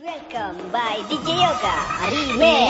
Welcome by DJ Yoga. Arime.